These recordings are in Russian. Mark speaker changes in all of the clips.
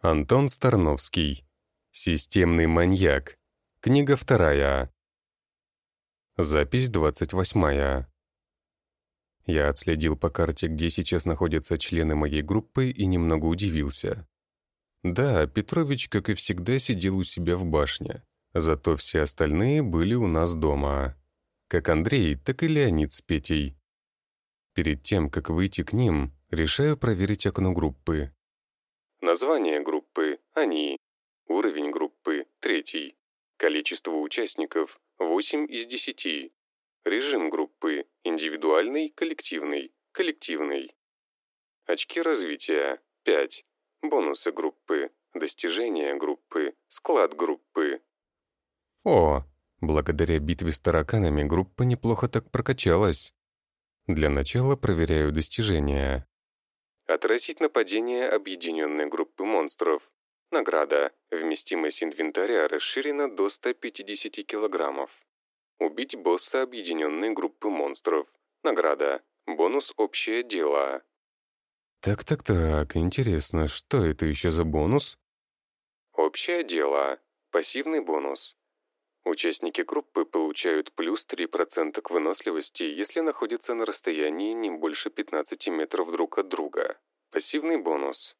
Speaker 1: Антон Старновский. Системный маньяк. Книга вторая. Запись двадцать восьмая. Я отследил по карте, где сейчас находятся члены моей группы, и немного удивился. Да, Петрович, как и всегда, сидел у себя в башне. Зато все остальные были у нас дома. Как Андрей, так и Леонид с Петей. Перед тем, как выйти к ним, решаю проверить окно группы. Название группы – «Они». Уровень группы – третий. Количество участников – 8 из 10. Режим группы – индивидуальный, коллективный, коллективный. Очки развития – 5. Бонусы группы, достижения группы, склад группы. О, благодаря битве с тараканами группа неплохо так прокачалась. Для начала проверяю достижения. Отразить нападение объединенной группы монстров. Награда. Вместимость инвентаря расширена до 150 килограммов. Убить босса объединенной группы монстров. Награда. Бонус «Общее дело». Так-так-так, интересно, что это еще за бонус? Общее дело. Пассивный бонус. Участники группы получают плюс 3% к выносливости, если находятся на расстоянии не больше 15 метров друг от друга. Пассивный бонус.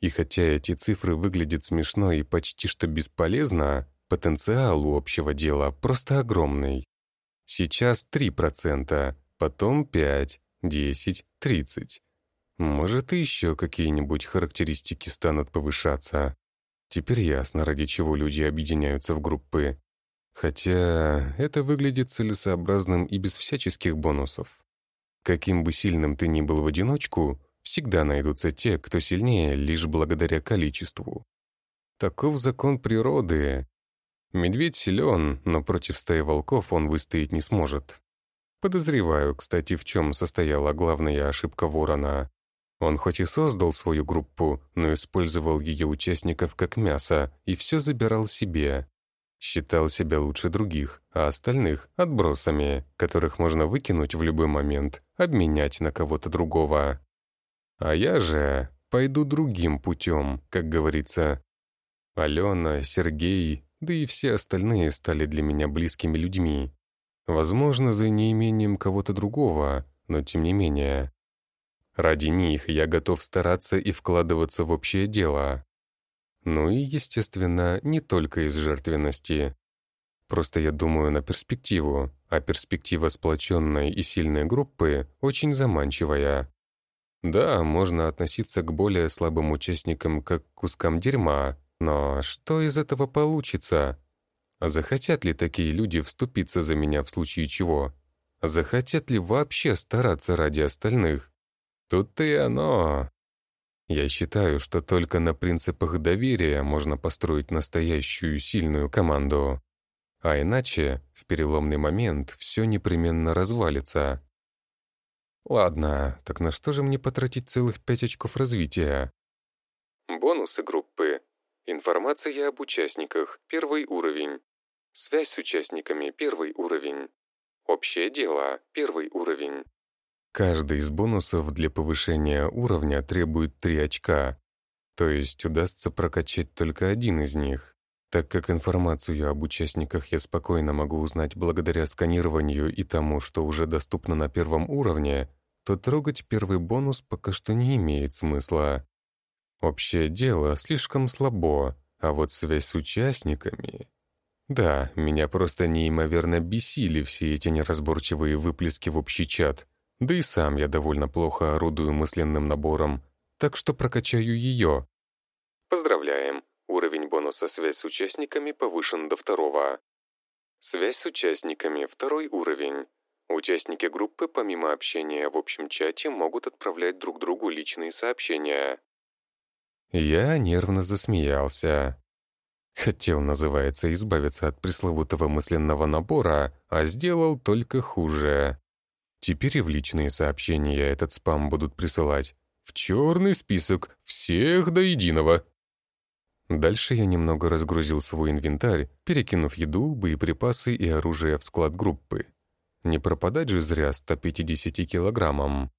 Speaker 1: И хотя эти цифры выглядят смешно и почти что бесполезно, потенциал у общего дела просто огромный. Сейчас 3%, потом 5, 10, 30. Может, и еще какие-нибудь характеристики станут повышаться. Теперь ясно, ради чего люди объединяются в группы. Хотя это выглядит целесообразным и без всяческих бонусов. Каким бы сильным ты ни был в одиночку, всегда найдутся те, кто сильнее лишь благодаря количеству. Таков закон природы. Медведь силен, но против стаи волков он выстоять не сможет. Подозреваю, кстати, в чем состояла главная ошибка ворона. Он хоть и создал свою группу, но использовал ее участников как мясо и все забирал себе. Считал себя лучше других, а остальных — отбросами, которых можно выкинуть в любой момент, обменять на кого-то другого. А я же пойду другим путем, как говорится. Алена, Сергей, да и все остальные стали для меня близкими людьми. Возможно, за неимением кого-то другого, но тем не менее. Ради них я готов стараться и вкладываться в общее дело. Ну и, естественно, не только из жертвенности. Просто я думаю на перспективу, а перспектива сплоченной и сильной группы очень заманчивая. Да, можно относиться к более слабым участникам как к кускам дерьма, но что из этого получится? Захотят ли такие люди вступиться за меня в случае чего? Захотят ли вообще стараться ради остальных? Тут-то и оно. Я считаю, что только на принципах доверия можно построить настоящую сильную команду. А иначе, в переломный момент, все непременно развалится. Ладно, так на что же мне потратить целых пять очков развития? Бонусы группы. Информация об участниках. Первый уровень. Связь с участниками. Первый уровень. Общее дело. Первый уровень. Каждый из бонусов для повышения уровня требует 3 очка, то есть удастся прокачать только один из них. Так как информацию об участниках я спокойно могу узнать благодаря сканированию и тому, что уже доступно на первом уровне, то трогать первый бонус пока что не имеет смысла. Общее дело слишком слабо, а вот связь с участниками... Да, меня просто неимоверно бесили все эти неразборчивые выплески в общий чат — да и сам я довольно плохо орудую мысленным набором, так что прокачаю ее. Поздравляем! Уровень бонуса «Связь с участниками» повышен до второго. Связь с участниками – второй уровень. Участники группы помимо общения в общем чате могут отправлять друг другу личные сообщения. Я нервно засмеялся. Хотел, называется, избавиться от пресловутого мысленного набора, а сделал только хуже. Теперь и в личные сообщения этот спам будут присылать. В черный список всех до единого. Дальше я немного разгрузил свой инвентарь, перекинув еду, боеприпасы и оружие в склад группы. Не пропадать же зря 150 килограммам.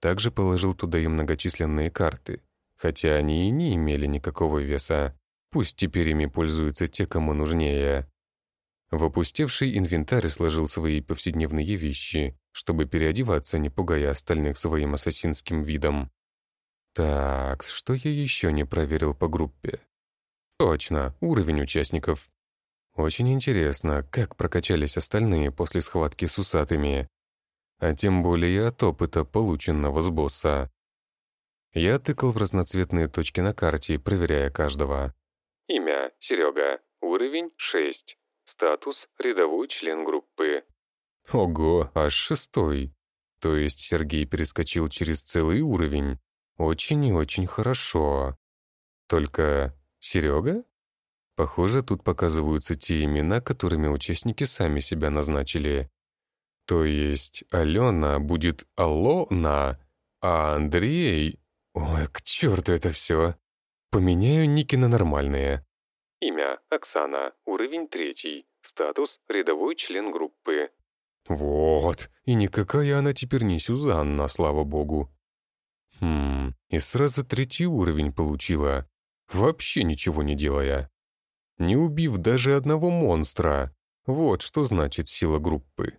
Speaker 1: Также положил туда и многочисленные карты. хотя они и не имели никакого веса. Пусть теперь ими пользуются те, кому нужнее. В опустевший инвентарь сложил свои повседневные вещи, чтобы переодеваться, не пугая остальных своим ассасинским видом. Так, что я еще не проверил по группе? Точно, уровень участников. Очень интересно, как прокачались остальные после схватки с усатыми. А тем более от опыта, полученного с босса. Я тыкал в разноцветные точки на карте, проверяя каждого. Имя — Серега. Уровень — 6. Статус — рядовой член группы. Ого, аж шестой. То есть Сергей перескочил через целый уровень. Очень и очень хорошо. Только Серега? Похоже, тут показываются те имена, которыми участники сами себя назначили. То есть Алена будет Алона, а Андрей... Ой, к черту это все. Поменяю ники на нормальные. Имя Оксана, уровень третий, статус рядовой член группы. Вот, и никакая она теперь не Сюзанна, слава богу. Хм, и сразу третий уровень получила, вообще ничего не делая. Не убив даже одного монстра. Вот что значит сила группы.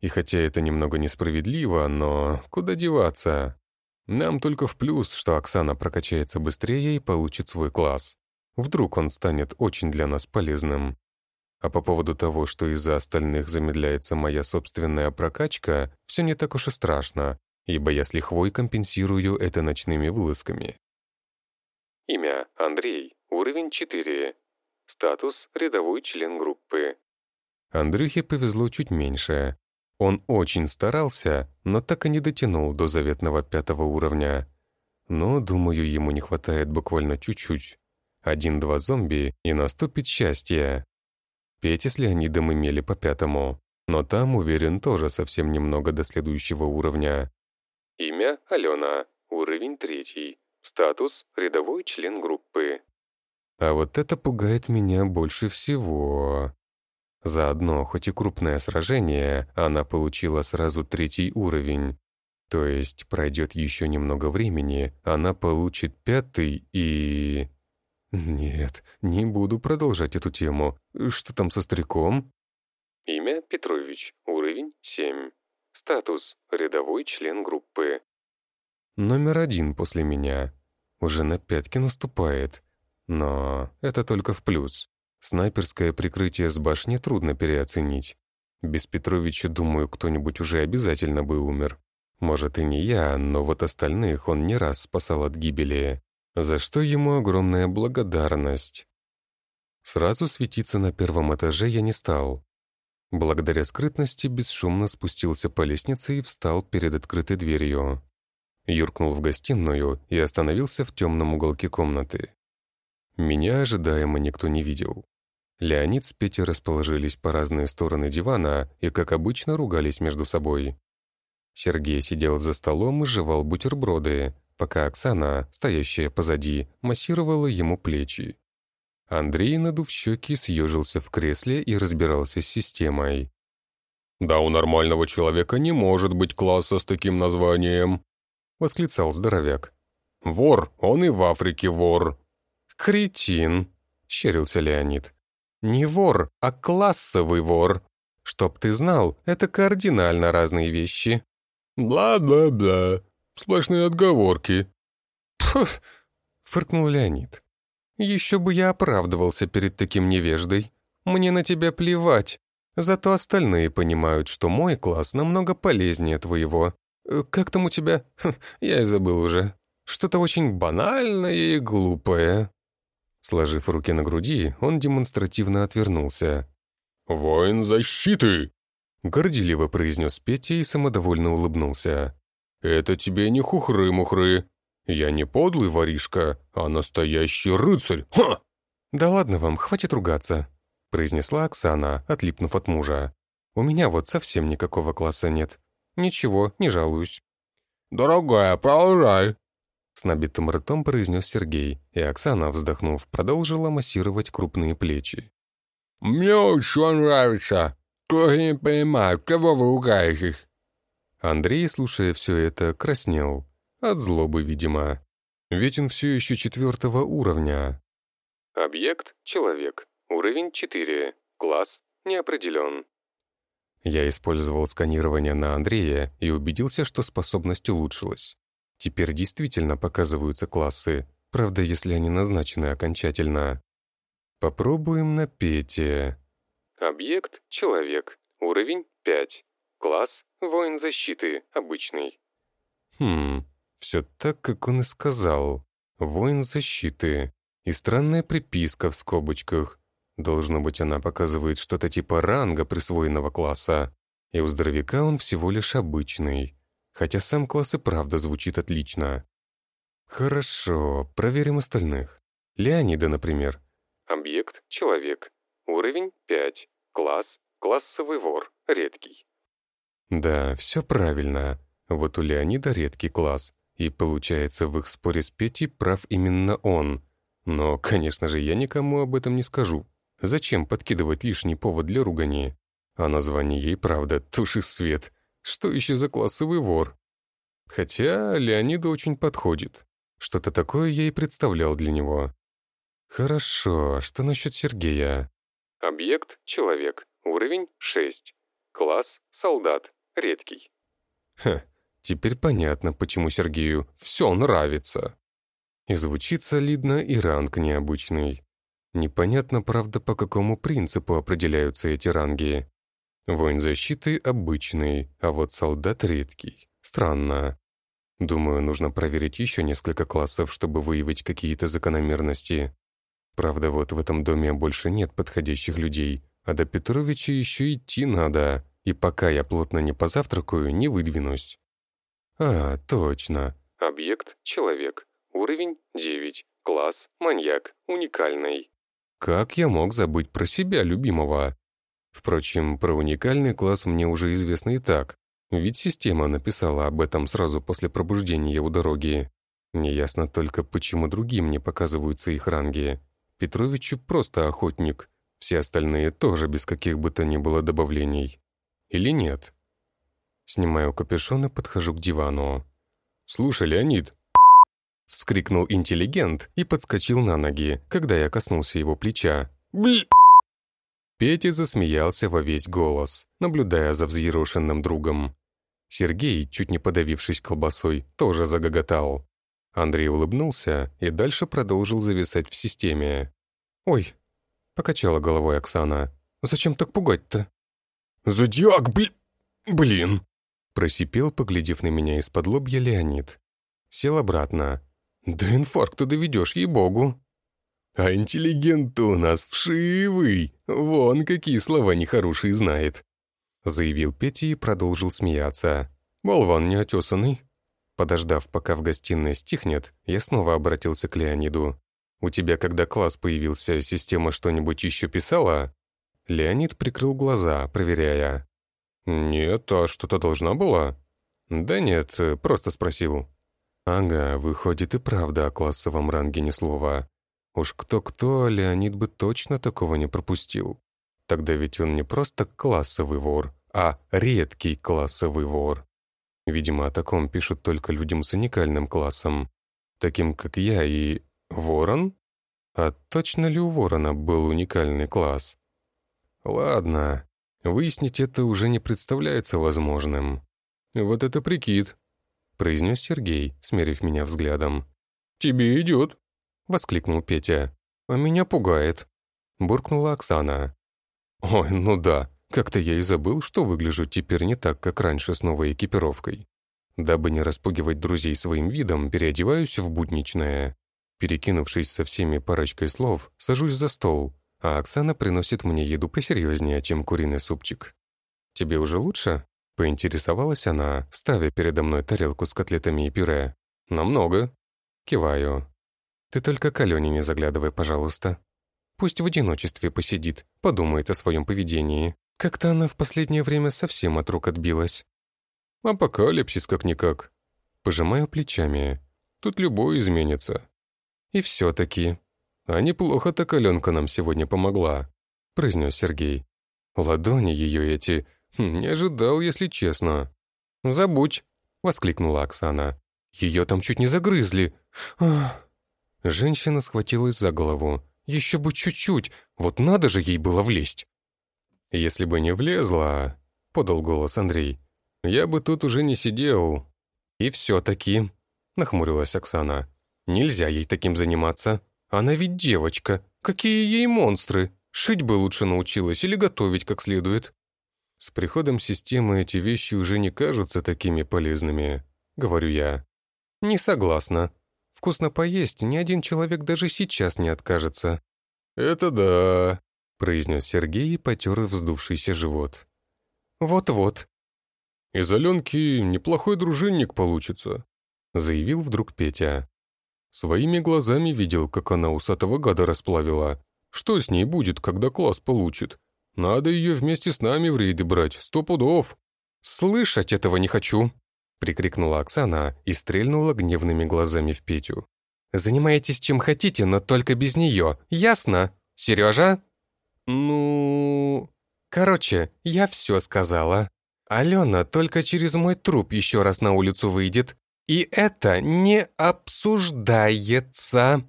Speaker 1: И хотя это немного несправедливо, но куда деваться? Нам только в плюс, что Оксана прокачается быстрее и получит свой класс. Вдруг он станет очень для нас полезным. А по поводу того, что из-за остальных замедляется моя собственная прокачка, все не так уж и страшно, ибо я с лихвой компенсирую это ночными вылазками. Имя — Андрей, уровень 4. Статус — рядовой член группы. Андрюхе повезло чуть меньше. Он очень старался, но так и не дотянул до заветного пятого уровня. Но, думаю, ему не хватает буквально чуть-чуть. Один-два зомби, и наступит счастье. Петя с Леонидом имели по пятому, но там, уверен, тоже совсем немного до следующего уровня. Имя — Алена, уровень третий. Статус — рядовой член группы. А вот это пугает меня больше всего. Заодно, хоть и крупное сражение, она получила сразу третий уровень. То есть пройдет еще немного времени, она получит пятый и... Нет, не буду продолжать эту тему. Что там со стариком? Имя Петрович, уровень 7. Статус рядовой член группы. Номер один после меня. Уже на пятки наступает. Но это только в плюс. Снайперское прикрытие с башни трудно переоценить. Без Петровича, думаю, кто-нибудь уже обязательно бы умер. Может и не я, но вот остальных он не раз спасал от гибели за что ему огромная благодарность. Сразу светиться на первом этаже я не стал. Благодаря скрытности бесшумно спустился по лестнице и встал перед открытой дверью. Юркнул в гостиную и остановился в темном уголке комнаты. Меня ожидаемо никто не видел. Леонид с Петей расположились по разные стороны дивана и, как обычно, ругались между собой. Сергей сидел за столом и жевал бутерброды, пока Оксана, стоящая позади, массировала ему плечи. Андрей, надув щеки, съежился в кресле и разбирался с системой. «Да у нормального человека не может быть класса с таким названием», — восклицал здоровяк. «Вор, он и в Африке вор». «Кретин», — щерился Леонид. «Не вор, а классовый вор. Чтоб ты знал, это кардинально разные вещи». «Бла-бла-бла», Сплошные отговорки». «Пф!» — фыркнул Леонид. «Еще бы я оправдывался перед таким невеждой. Мне на тебя плевать. Зато остальные понимают, что мой класс намного полезнее твоего. Э, как там у тебя? Хм, я и забыл уже. Что-то очень банальное и глупое». Сложив руки на груди, он демонстративно отвернулся. «Воин защиты!» Горделиво произнес Петя и самодовольно улыбнулся. «Это тебе не хухры-мухры. Я не подлый воришка, а настоящий рыцарь. Ха!» «Да ладно вам, хватит ругаться», — произнесла Оксана, отлипнув от мужа. «У меня вот совсем никакого класса нет. Ничего, не жалуюсь». «Дорогая, продолжай», — с набитым ртом произнес Сергей, и Оксана, вздохнув, продолжила массировать крупные плечи. «Мне очень нравится. Кто не понимает, кого вы ругаетесь?» Андрей, слушая все это, краснел. От злобы, видимо. Ведь он все еще четвертого уровня.
Speaker 2: Объект — человек. Уровень 4. Класс не определен.
Speaker 1: Я использовал сканирование на Андрея и убедился, что способность улучшилась. Теперь действительно показываются классы, правда, если они назначены окончательно. Попробуем на Пете.
Speaker 2: Объект — человек. Уровень 5. Класс — воин защиты, обычный.
Speaker 1: Хм, все так, как он и сказал. Воин защиты. И странная приписка в скобочках. Должно быть, она показывает что-то типа ранга присвоенного класса. И у здоровяка он всего лишь обычный. Хотя сам класс и правда звучит отлично. Хорошо, проверим остальных. Леонида, например.
Speaker 2: Объект — человек. Уровень 5. Класс — классовый вор, редкий.
Speaker 1: Да, все правильно. Вот у Леонида редкий класс. И получается, в их споре с Петей прав именно он. Но, конечно же, я никому об этом не скажу. Зачем подкидывать лишний повод для ругани? А название ей, правда, туши свет. Что еще за классовый вор? Хотя Леониду очень подходит. Что-то такое я и представлял для него. Хорошо, а что насчет Сергея?
Speaker 2: Объект — человек. Уровень — 6. Класс — солдат, редкий.
Speaker 1: Ха, теперь понятно, почему Сергею все нравится. И звучит солидно, и ранг необычный. Непонятно, правда, по какому принципу определяются эти ранги. Воин защиты обычный, а вот солдат редкий. Странно. Думаю, нужно проверить еще несколько классов, чтобы выявить какие-то закономерности. Правда, вот в этом доме больше нет подходящих людей, а до Петровича еще идти надо, и пока я плотно не позавтракаю, не выдвинусь. А, точно.
Speaker 2: Объект — человек. Уровень — 9. Класс — маньяк, уникальный.
Speaker 1: Как я мог забыть про себя, любимого? Впрочем, про уникальный класс мне уже известно и так, ведь система написала об этом сразу после пробуждения у дороги. Неясно только, почему другим не показываются их ранги. Петровичу просто охотник, все остальные тоже без каких бы то ни было добавлений. Или нет? Снимаю капюшон и подхожу к дивану. «Слушай, Леонид, Вскрикнул интеллигент и подскочил на ноги, когда я коснулся его плеча. «Бли!» Петя засмеялся во весь голос, наблюдая за взъерошенным другом. Сергей, чуть не подавившись колбасой, тоже загоготал. Андрей улыбнулся и дальше продолжил зависать в системе. «Ой!» — покачала головой Оксана. «Зачем так пугать-то?»
Speaker 3: «Зодиак, бли... блин!»
Speaker 1: Просипел, поглядев на меня из-под лобья Леонид. Сел обратно, «До инфаркта доведешь, ей-богу!» «А интеллигент у нас вшивый! Вон какие слова нехорошие знает!» Заявил Петя и продолжил смеяться. «Болван неотесанный!» Подождав, пока в гостиной стихнет, я снова обратился к Леониду. «У тебя, когда класс появился, система что-нибудь еще писала?» Леонид прикрыл глаза, проверяя. «Нет, а что-то должна была?» «Да нет, просто спросил». Ага, выходит и правда о классовом ранге ни слова. Уж кто-кто, Леонид бы точно такого не пропустил. Тогда ведь он не просто классовый вор, а редкий классовый вор. Видимо, о таком пишут только людям с уникальным классом, таким как я и... Ворон? А точно ли у Ворона был уникальный класс? Ладно, выяснить это уже не представляется возможным. Вот это прикид, произнес Сергей, смерив меня взглядом.
Speaker 3: «Тебе идет!»
Speaker 1: — воскликнул Петя. «А меня пугает!» — буркнула Оксана. «Ой, ну да, как-то я и забыл, что выгляжу теперь не так, как раньше с новой экипировкой. Дабы не распугивать друзей своим видом, переодеваюсь в будничное. Перекинувшись со всеми парочкой слов, сажусь за стол, а Оксана приносит мне еду посерьезнее, чем куриный супчик. «Тебе уже лучше?» Поинтересовалась она, ставя передо мной тарелку с котлетами и пюре. «Намного». Киваю. «Ты только к Алене не заглядывай, пожалуйста. Пусть в одиночестве посидит, подумает о своем поведении. Как-то она в последнее время совсем от рук отбилась».
Speaker 3: «Апокалипсис как-никак».
Speaker 1: Пожимаю плечами. Тут любой изменится. И все-таки. А неплохо так Аленка нам сегодня помогла, произнес Сергей. Ладони ее эти Хм, «Не ожидал, если честно». «Забудь», — воскликнула Оксана. «Ее там чуть не загрызли. Ах. Женщина схватилась за голову. Еще бы чуть-чуть, вот надо же ей было влезть. «Если бы не влезла», — подал голос Андрей, — «я бы тут уже не сидел». «И все-таки», — нахмурилась Оксана, — «нельзя ей таким заниматься. Она ведь девочка. Какие ей монстры? Шить бы лучше научилась или готовить как следует». «С приходом системы эти вещи уже не кажутся такими полезными», — говорю я. «Не согласна. Вкусно поесть ни один человек даже сейчас не откажется».
Speaker 3: «Это да», —
Speaker 1: произнес Сергей и потер вздувшийся живот. «Вот-вот».
Speaker 3: «Из Аленки неплохой дружинник получится», — заявил вдруг Петя. «Своими глазами видел, как она усатого гада расплавила. Что с ней будет, когда класс получит? Надо ее вместе с нами в рейды брать, сто пудов».
Speaker 1: «Слышать этого не хочу!» — прикрикнула Оксана и стрельнула гневными глазами в Петю. «Занимайтесь чем хотите, но только без нее, ясно? Сережа?»
Speaker 3: «Ну...»
Speaker 1: «Короче, я все сказала. Алена только через мой труп еще раз на улицу выйдет, и это не обсуждается».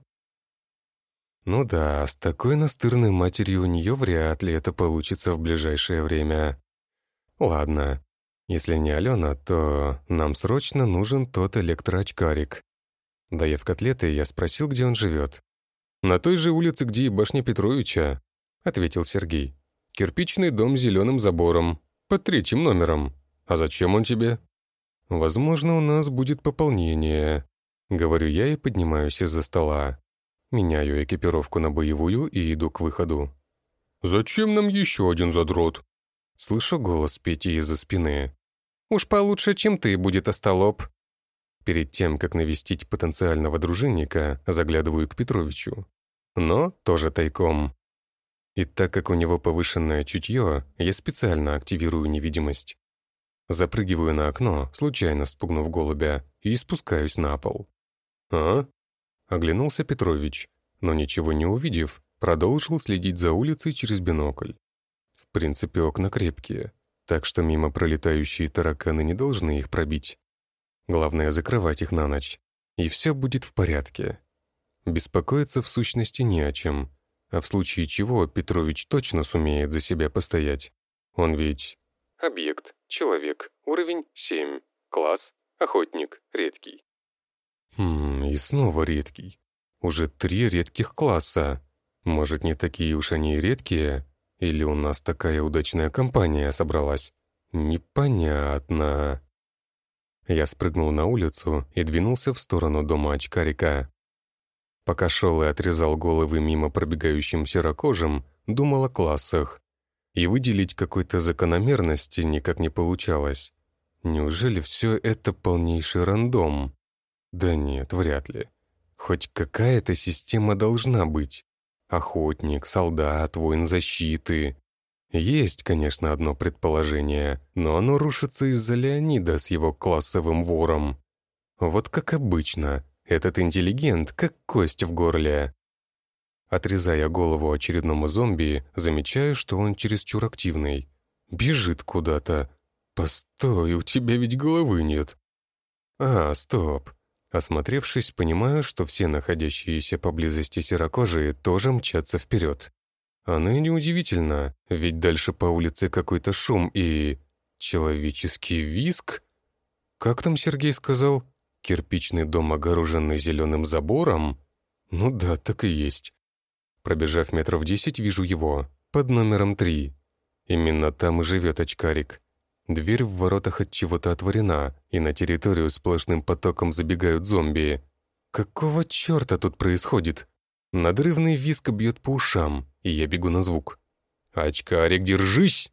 Speaker 1: Ну да, с такой настырной матерью у нее вряд ли это получится в ближайшее время. Ладно, если не Алена, то нам срочно нужен тот электроочкарик. Доев котлеты, я спросил, где он живет.
Speaker 3: «На той же улице, где и башня Петровича», — ответил Сергей. «Кирпичный дом с зеленым забором, под третьим номером. А зачем он тебе?»
Speaker 1: «Возможно, у нас будет пополнение», — говорю я и поднимаюсь из-за стола. Меняю экипировку на боевую и иду к выходу.
Speaker 3: «Зачем нам еще один задрот?»
Speaker 1: Слышу голос Пети из-за спины. «Уж получше, чем ты, будет остолоп». Перед тем, как навестить потенциального дружинника, заглядываю к Петровичу. Но тоже тайком. И так как у него повышенное чутье, я специально активирую невидимость. Запрыгиваю на окно, случайно спугнув голубя, и спускаюсь на пол.
Speaker 3: «А?»
Speaker 1: Оглянулся Петрович, но ничего не увидев, продолжил следить за улицей через бинокль. В принципе, окна крепкие, так что мимо пролетающие тараканы не должны их пробить. Главное — закрывать их на ночь, и все будет в порядке. Беспокоиться в сущности не о чем, а в случае чего Петрович точно сумеет за себя постоять. Он ведь...
Speaker 2: Объект. Человек. Уровень 7. Класс. Охотник. Редкий.
Speaker 1: Хм, и снова редкий. Уже три редких класса. Может, не такие уж они редкие? Или у нас такая удачная компания собралась? Непонятно. Я спрыгнул на улицу и двинулся в сторону дома очкарика. Пока шел и отрезал головы мимо пробегающим серокожим, думал о классах. И выделить какой-то закономерности никак не получалось. Неужели все это полнейший рандом? Да нет, вряд ли. Хоть какая-то система должна быть. Охотник, солдат, воин защиты. Есть, конечно, одно предположение, но оно рушится из-за Леонида с его классовым вором. Вот как обычно, этот интеллигент как кость в горле. Отрезая голову очередному зомби, замечаю, что он чересчур активный. Бежит куда-то. Постой, у тебя ведь головы нет. А, стоп. Осмотревшись, понимаю, что все находящиеся поблизости серокожие тоже мчатся вперед. Оно и неудивительно, ведь дальше по улице какой-то шум и... Человеческий виск? Как там Сергей сказал? Кирпичный дом, огороженный зеленым забором? Ну да, так и есть. Пробежав метров десять, вижу его, под номером три. Именно там и живет очкарик. Дверь в воротах от чего-то отворена, и на территорию сплошным потоком забегают зомби. Какого черта тут происходит? Надрывный виск бьет по ушам, и я бегу на звук. «Очкарик, держись!»